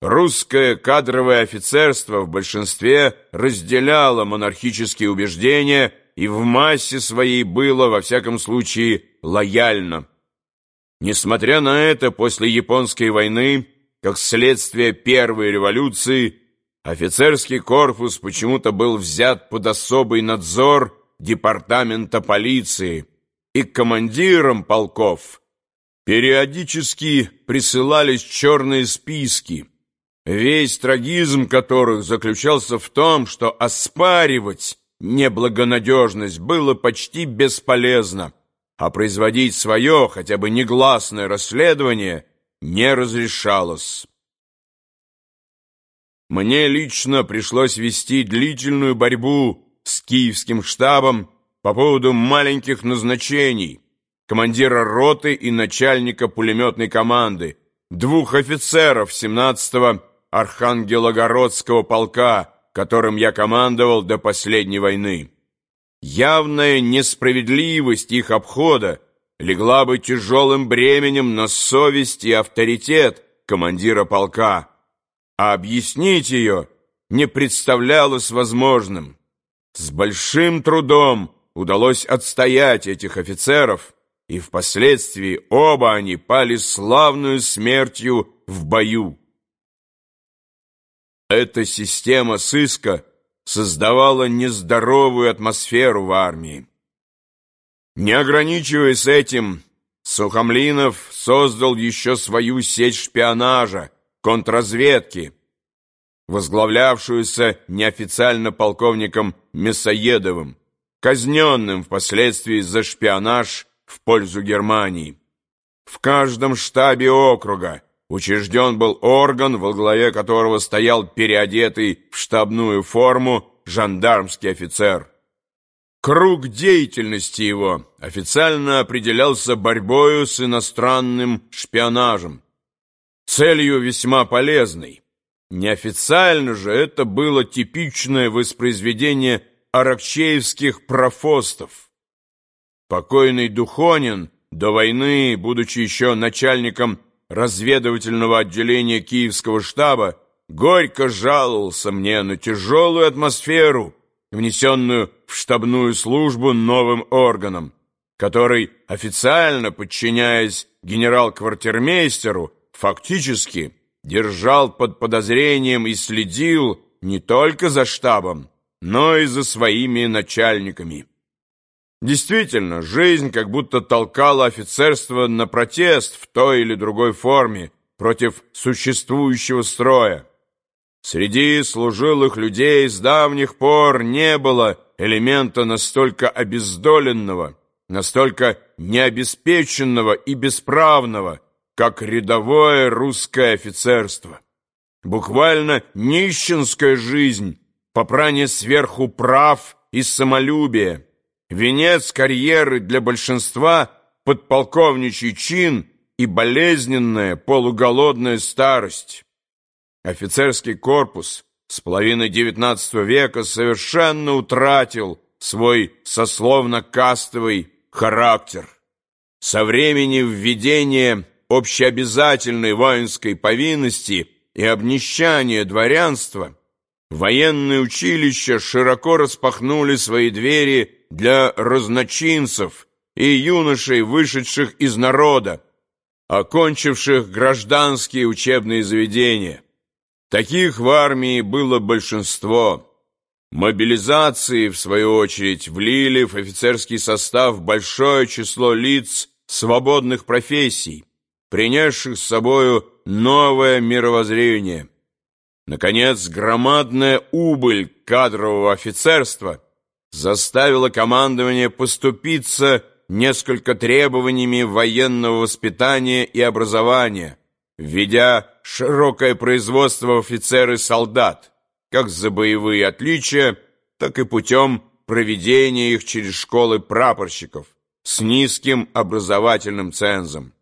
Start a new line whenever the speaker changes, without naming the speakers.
Русское кадровое офицерство в большинстве разделяло монархические убеждения и в массе своей было, во всяком случае, лояльно. Несмотря на это, после Японской войны, как следствие Первой революции, офицерский корпус почему-то был взят под особый надзор департамента полиции, и командирам полков периодически присылались черные списки, весь трагизм которых заключался в том, что оспаривать неблагонадежность было почти бесполезно, а производить свое, хотя бы негласное расследование не разрешалось. Мне лично пришлось вести длительную борьбу с киевским штабом по поводу маленьких назначений, командира роты и начальника пулеметной команды, двух офицеров 17-го Архангелогородского полка, которым я командовал до последней войны. Явная несправедливость их обхода легла бы тяжелым бременем на совесть и авторитет командира полка, а объяснить ее не представлялось возможным. С большим трудом удалось отстоять этих офицеров, и впоследствии оба они пали славную смертью в бою. Эта система сыска создавала нездоровую атмосферу в армии. Не ограничиваясь этим, Сухомлинов создал еще свою сеть шпионажа, контрразведки, возглавлявшуюся неофициально полковником Мясоедовым, казненным впоследствии за шпионаж в пользу Германии. В каждом штабе округа учрежден был орган, во главе которого стоял переодетый в штабную форму жандармский офицер. Круг деятельности его официально определялся борьбою с иностранным шпионажем, целью весьма полезной. Неофициально же это было типичное воспроизведение аракчеевских профостов. Покойный Духонин до войны, будучи еще начальником разведывательного отделения Киевского штаба, горько жаловался мне на тяжелую атмосферу, внесенную в штабную службу новым органом, который, официально подчиняясь генерал-квартирмейстеру, фактически держал под подозрением и следил не только за штабом, но и за своими начальниками. Действительно, жизнь как будто толкала офицерство на протест в той или другой форме против существующего строя. Среди служилых людей с давних пор не было элемента настолько обездоленного, настолько необеспеченного и бесправного, как рядовое русское офицерство. Буквально нищенская жизнь, попрание сверху прав и самолюбия, Венец карьеры для большинства — подполковничий чин и болезненная полуголодная старость. Офицерский корпус с половины XIX века совершенно утратил свой сословно-кастовый характер. Со времени введения общеобязательной воинской повинности и обнищания дворянства военные училища широко распахнули свои двери для разночинцев и юношей, вышедших из народа, окончивших гражданские учебные заведения. Таких в армии было большинство. Мобилизации, в свою очередь, влили в офицерский состав большое число лиц свободных профессий, принесших с собою новое мировоззрение. Наконец, громадная убыль кадрового офицерства – заставило командование поступиться несколько требованиями военного воспитания и образования, введя широкое производство офицеров и солдат, как за боевые отличия, так и путем проведения их через школы прапорщиков с низким образовательным цензом.